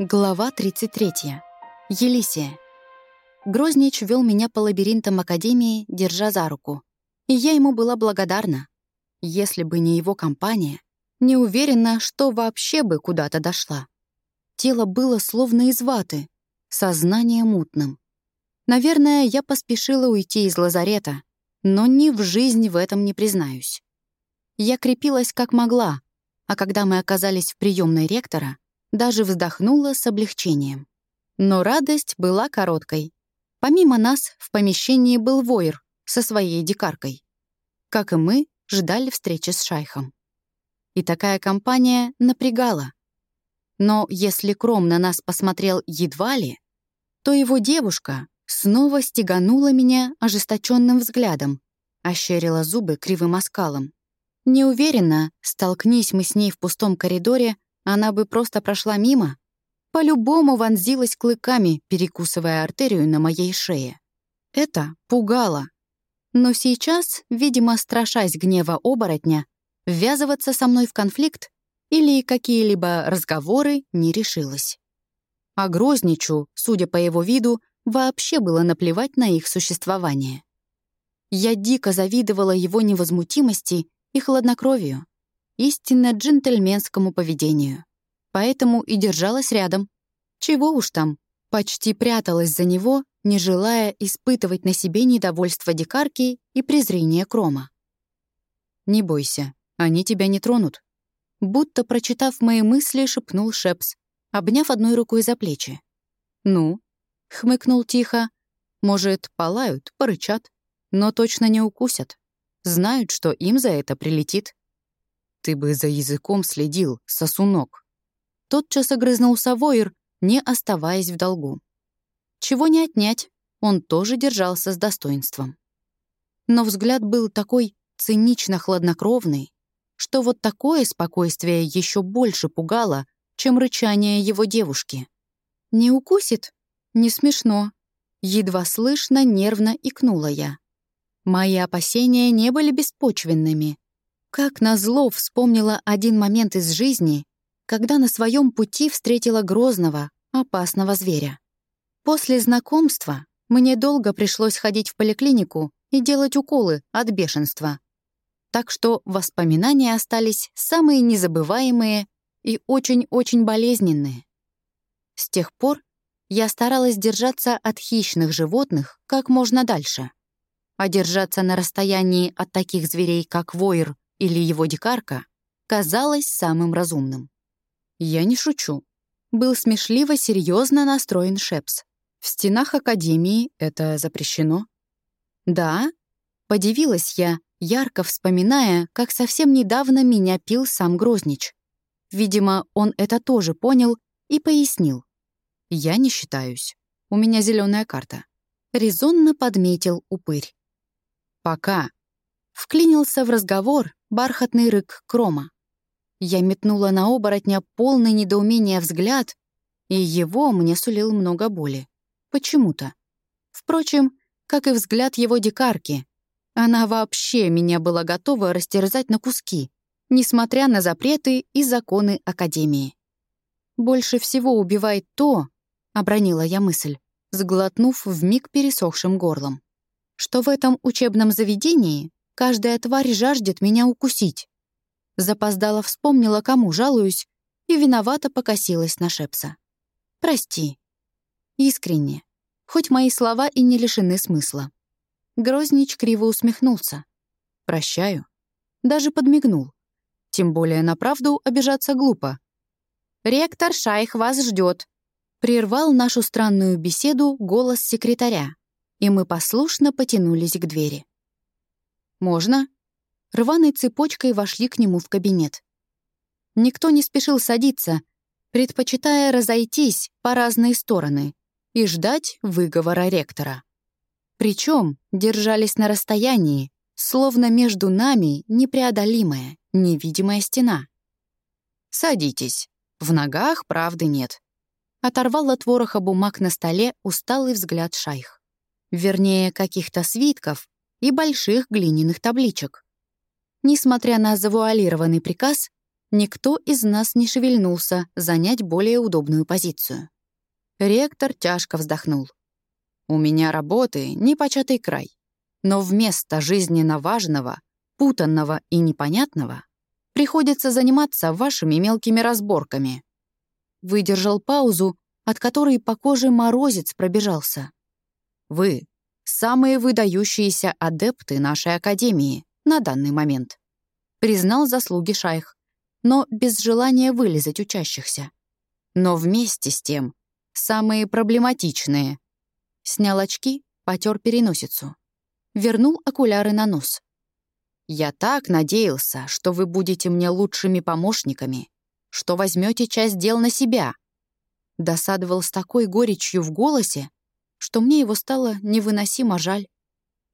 Глава 33. Елисия. Грознич вел меня по лабиринтам Академии, держа за руку. И я ему была благодарна. Если бы не его компания, не уверена, что вообще бы куда-то дошла. Тело было словно из ваты, сознание мутным. Наверное, я поспешила уйти из лазарета, но ни в жизнь в этом не признаюсь. Я крепилась как могла, а когда мы оказались в приемной ректора — даже вздохнула с облегчением. Но радость была короткой. Помимо нас в помещении был воер со своей дикаркой. Как и мы, ждали встречи с шайхом. И такая компания напрягала. Но если Кром на нас посмотрел едва ли, то его девушка снова стеганула меня ожесточенным взглядом, ощерила зубы кривым оскалом. Не уверена, столкнись мы с ней в пустом коридоре, она бы просто прошла мимо, по-любому вонзилась клыками, перекусывая артерию на моей шее. Это пугало. Но сейчас, видимо, страшась гнева оборотня, ввязываться со мной в конфликт или какие-либо разговоры не решилась. А Грозничу, судя по его виду, вообще было наплевать на их существование. Я дико завидовала его невозмутимости и хладнокровию истинно джентльменскому поведению. Поэтому и держалась рядом. Чего уж там, почти пряталась за него, не желая испытывать на себе недовольство дикарки и презрение Крома. «Не бойся, они тебя не тронут», будто, прочитав мои мысли, шепнул Шепс, обняв одной рукой за плечи. «Ну?» — хмыкнул тихо. «Может, полают, порычат, но точно не укусят. Знают, что им за это прилетит». «Ты бы за языком следил, сосунок». Тотчас огрызнулся Войер, не оставаясь в долгу. Чего не отнять, он тоже держался с достоинством. Но взгляд был такой цинично-хладнокровный, что вот такое спокойствие еще больше пугало, чем рычание его девушки. «Не укусит? Не смешно». Едва слышно, нервно икнула я. Мои опасения не были беспочвенными. Как назло вспомнила один момент из жизни, когда на своем пути встретила грозного, опасного зверя. После знакомства мне долго пришлось ходить в поликлинику и делать уколы от бешенства. Так что воспоминания остались самые незабываемые и очень-очень болезненные. С тех пор я старалась держаться от хищных животных как можно дальше. А держаться на расстоянии от таких зверей, как воир или его дикарка казалось самым разумным. Я не шучу. Был смешливо серьезно настроен Шепс. В стенах Академии это запрещено. Да, подивилась я, ярко вспоминая, как совсем недавно меня пил сам Грознич. Видимо, он это тоже понял и пояснил. Я не считаюсь. У меня зеленая карта. Резонно подметил упырь. Пока. Вклинился в разговор, бархатный рык Крома. Я метнула на оборотня полный недоумения взгляд, и его мне сулил много боли. Почему-то. Впрочем, как и взгляд его дикарки. Она вообще меня была готова растерзать на куски, несмотря на запреты и законы Академии. «Больше всего убивает то», — обронила я мысль, сглотнув вмиг пересохшим горлом, что в этом учебном заведении Каждая тварь жаждет меня укусить. Запоздала вспомнила, кому жалуюсь, и виновато покосилась на Шепса. «Прости». Искренне. Хоть мои слова и не лишены смысла. Грознич криво усмехнулся. «Прощаю». Даже подмигнул. Тем более на правду обижаться глупо. «Ректор Шайх вас ждет», — прервал нашу странную беседу голос секретаря, и мы послушно потянулись к двери. «Можно?» Рваной цепочкой вошли к нему в кабинет. Никто не спешил садиться, предпочитая разойтись по разные стороны и ждать выговора ректора. Причем держались на расстоянии, словно между нами непреодолимая, невидимая стена. «Садитесь. В ногах правды нет». Оторвал от вороха бумаг на столе усталый взгляд шайх. Вернее, каких-то свитков, и больших глиняных табличек. Несмотря на завуалированный приказ, Никто из нас не шевельнулся занять более удобную позицию. Ректор тяжко вздохнул. «У меня работы непочатый край. Но вместо жизненно важного, путанного и непонятного приходится заниматься вашими мелкими разборками». Выдержал паузу, от которой по коже морозец пробежался. «Вы — самые выдающиеся адепты нашей Академии на данный момент», признал заслуги шайх, но без желания вылезать учащихся. Но вместе с тем самые проблематичные. Снял очки, потер переносицу. Вернул окуляры на нос. «Я так надеялся, что вы будете мне лучшими помощниками, что возьмете часть дел на себя». Досадовал с такой горечью в голосе, что мне его стало невыносимо жаль.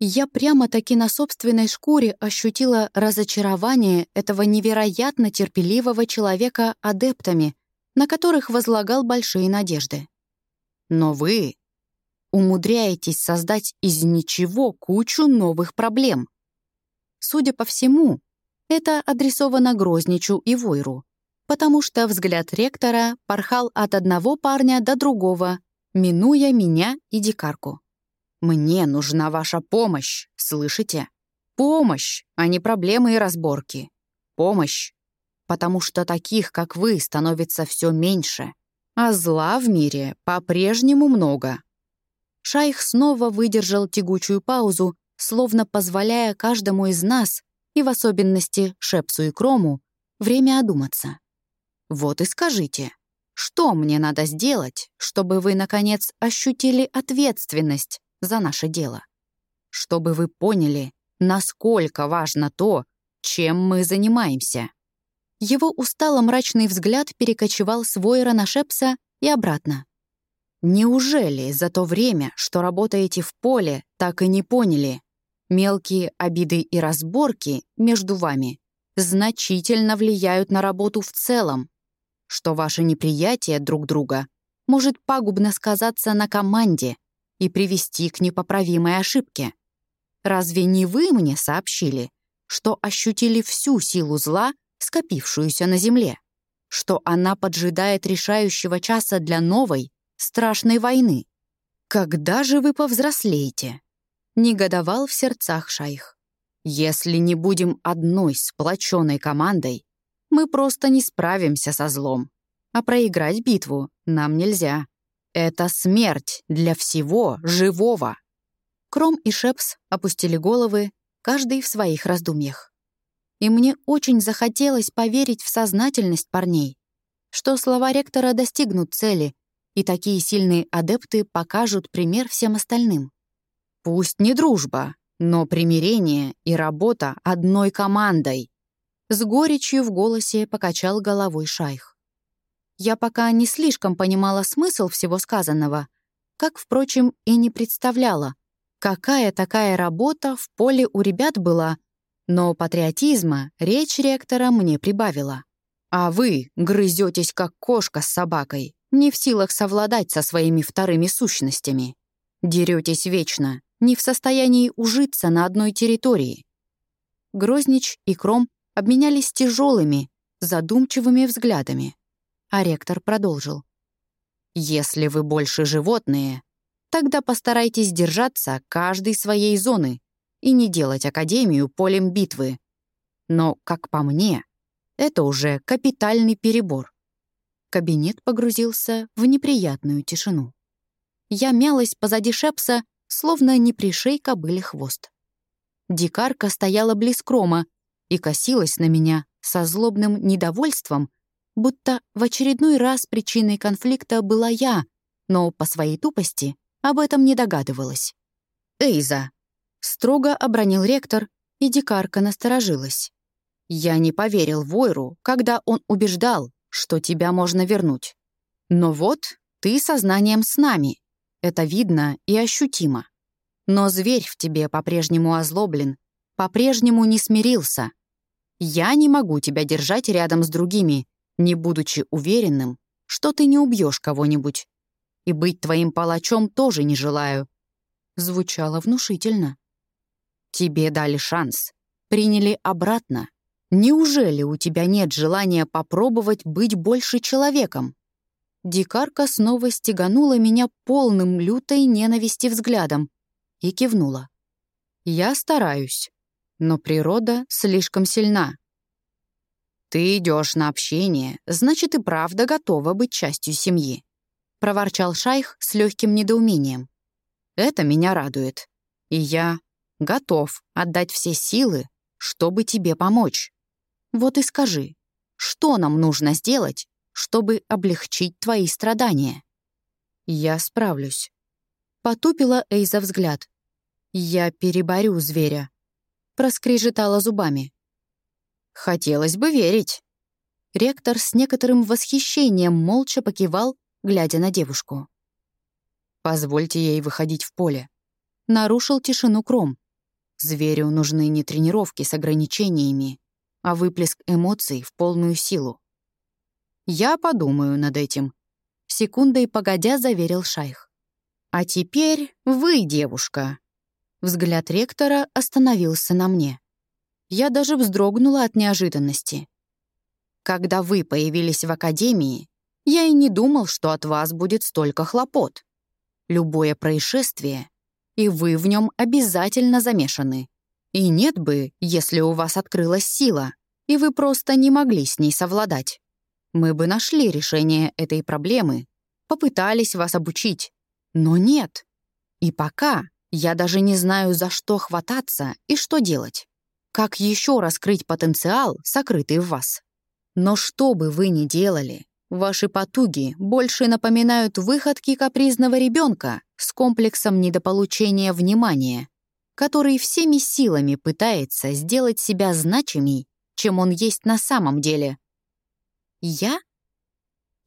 Я прямо-таки на собственной шкуре ощутила разочарование этого невероятно терпеливого человека адептами, на которых возлагал большие надежды. Но вы умудряетесь создать из ничего кучу новых проблем. Судя по всему, это адресовано Грозничу и Войру, потому что взгляд ректора порхал от одного парня до другого, минуя меня и дикарку. «Мне нужна ваша помощь, слышите? Помощь, а не проблемы и разборки. Помощь, потому что таких, как вы, становится все меньше, а зла в мире по-прежнему много». Шайх снова выдержал тягучую паузу, словно позволяя каждому из нас, и в особенности Шепсу и Крому, время одуматься. «Вот и скажите, что мне надо сделать, чтобы вы, наконец, ощутили ответственность за наше дело? Чтобы вы поняли, насколько важно то, чем мы занимаемся?» Его устало-мрачный взгляд перекочевал с Войера на Шепса и обратно. «Неужели за то время, что работаете в поле, так и не поняли? Мелкие обиды и разборки между вами значительно влияют на работу в целом, что ваше неприятие друг друга может пагубно сказаться на команде и привести к непоправимой ошибке. Разве не вы мне сообщили, что ощутили всю силу зла скопившуюся на земле, что она поджидает решающего часа для новой, страшной войны. «Когда же вы повзрослеете?» — негодовал в сердцах шайх. «Если не будем одной сплоченной командой, мы просто не справимся со злом. А проиграть битву нам нельзя. Это смерть для всего живого». Кром и Шепс опустили головы, каждый в своих раздумьях и мне очень захотелось поверить в сознательность парней, что слова ректора достигнут цели, и такие сильные адепты покажут пример всем остальным. Пусть не дружба, но примирение и работа одной командой. С горечью в голосе покачал головой шайх. Я пока не слишком понимала смысл всего сказанного, как, впрочем, и не представляла, какая такая работа в поле у ребят была — но патриотизма речь ректора мне прибавила. А вы грызетесь как кошка с собакой, не в силах совладать со своими вторыми сущностями. Деретесь вечно, не в состоянии ужиться на одной территории. Грознич и Кром обменялись тяжелыми, задумчивыми взглядами. А ректор продолжил. «Если вы больше животные, тогда постарайтесь держаться каждой своей зоны и не делать Академию полем битвы. Но, как по мне, это уже капитальный перебор. Кабинет погрузился в неприятную тишину. Я мялась позади Шепса, словно не пришей кобыли хвост. Дикарка стояла близ крома и косилась на меня со злобным недовольством, будто в очередной раз причиной конфликта была я, но по своей тупости об этом не догадывалась. «Эйза, Строго обронил ректор, и дикарка насторожилась. «Я не поверил Войру, когда он убеждал, что тебя можно вернуть. Но вот ты сознанием с нами. Это видно и ощутимо. Но зверь в тебе по-прежнему озлоблен, по-прежнему не смирился. Я не могу тебя держать рядом с другими, не будучи уверенным, что ты не убьешь кого-нибудь. И быть твоим палачом тоже не желаю». Звучало внушительно. Тебе дали шанс, приняли обратно, Неужели у тебя нет желания попробовать быть больше человеком? Дикарка снова стеганула меня полным лютой ненависти взглядом и кивнула. Я стараюсь, но природа слишком сильна. Ты идешь на общение, значит, и правда готова быть частью семьи, проворчал шайх с легким недоумением. Это меня радует. И я готов отдать все силы, чтобы тебе помочь. Вот и скажи, что нам нужно сделать, чтобы облегчить твои страдания?» «Я справлюсь». Потупила Эйза взгляд. «Я переборю зверя». Проскрежетала зубами. «Хотелось бы верить». Ректор с некоторым восхищением молча покивал, глядя на девушку. «Позвольте ей выходить в поле». Нарушил тишину Кром. Зверю нужны не тренировки с ограничениями, а выплеск эмоций в полную силу. «Я подумаю над этим», — секундой погодя заверил шайх. «А теперь вы, девушка». Взгляд ректора остановился на мне. Я даже вздрогнула от неожиданности. Когда вы появились в академии, я и не думал, что от вас будет столько хлопот. Любое происшествие, и вы в нем обязательно замешаны. И нет бы, если у вас открылась сила, и вы просто не могли с ней совладать. Мы бы нашли решение этой проблемы, попытались вас обучить. Но нет. И пока я даже не знаю, за что хвататься и что делать. Как еще раскрыть потенциал, сокрытый в вас. Но что бы вы ни делали, ваши потуги больше напоминают выходки капризного ребенка с комплексом недополучения внимания, который всеми силами пытается сделать себя значимей, чем он есть на самом деле. Я?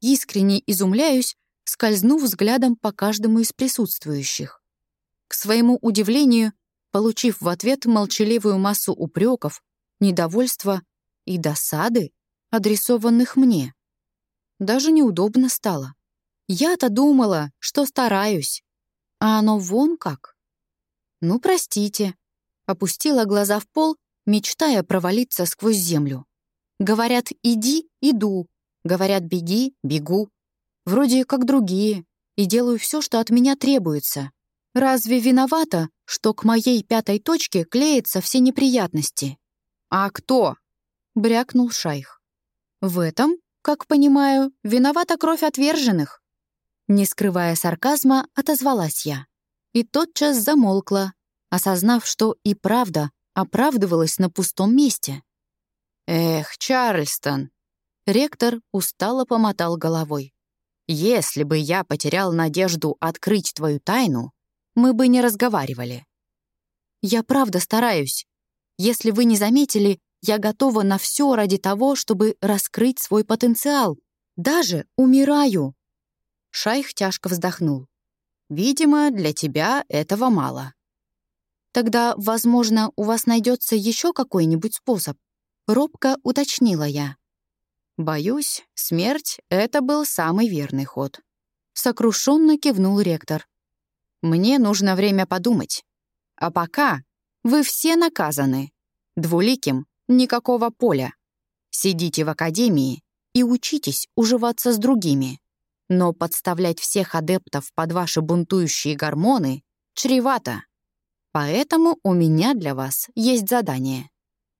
Искренне изумляюсь, скользнув взглядом по каждому из присутствующих. К своему удивлению, получив в ответ молчаливую массу упреков, недовольства и досады, адресованных мне. Даже неудобно стало. Я-то думала, что стараюсь, а оно вон как. «Ну, простите». Опустила глаза в пол, мечтая провалиться сквозь землю. Говорят «иди» — иду. Говорят «беги» — бегу. Вроде как другие. И делаю все, что от меня требуется. Разве виновата, что к моей пятой точке клеятся все неприятности? «А кто?» — брякнул шайх. «В этом, как понимаю, виновата кровь отверженных». Не скрывая сарказма, отозвалась я и тотчас замолкла, осознав, что и правда оправдывалась на пустом месте. «Эх, Чарльстон!» Ректор устало помотал головой. «Если бы я потерял надежду открыть твою тайну, мы бы не разговаривали». «Я правда стараюсь. Если вы не заметили, я готова на все ради того, чтобы раскрыть свой потенциал. Даже умираю». Шайх тяжко вздохнул. Видимо, для тебя этого мало. Тогда, возможно, у вас найдется еще какой-нибудь способ. Робко уточнила я. Боюсь, смерть — это был самый верный ход. Сокрушенно кивнул ректор. Мне нужно время подумать. А пока вы все наказаны. Двуликим никакого поля. Сидите в академии и учитесь уживаться с другими. Но подставлять всех адептов под ваши бунтующие гормоны чревато. Поэтому у меня для вас есть задание.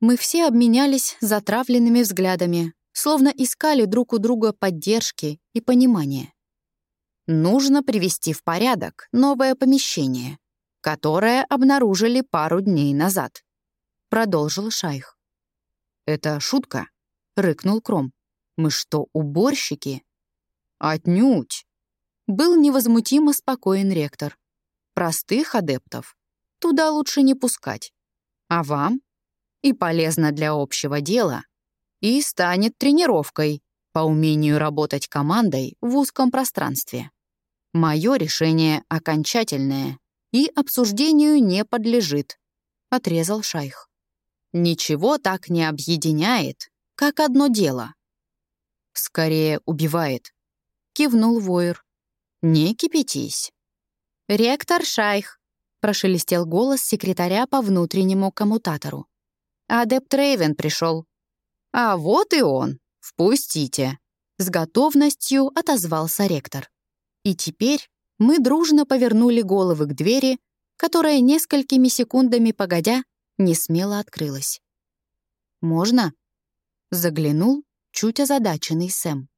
Мы все обменялись затравленными взглядами, словно искали друг у друга поддержки и понимания. Нужно привести в порядок новое помещение, которое обнаружили пару дней назад. Продолжил Шайх. «Это шутка?» — рыкнул Кром. «Мы что, уборщики?» «Отнюдь!» Был невозмутимо спокоен ректор. «Простых адептов туда лучше не пускать. А вам? И полезно для общего дела. И станет тренировкой по умению работать командой в узком пространстве. Мое решение окончательное и обсуждению не подлежит», — отрезал шайх. «Ничего так не объединяет, как одно дело. Скорее убивает кивнул Войер. «Не кипятись». «Ректор Шайх», — прошелестел голос секретаря по внутреннему коммутатору. «Адепт Рейвен пришел. «А вот и он. Впустите!» С готовностью отозвался ректор. И теперь мы дружно повернули головы к двери, которая несколькими секундами погодя не смело открылась. «Можно?» — заглянул чуть озадаченный Сэм.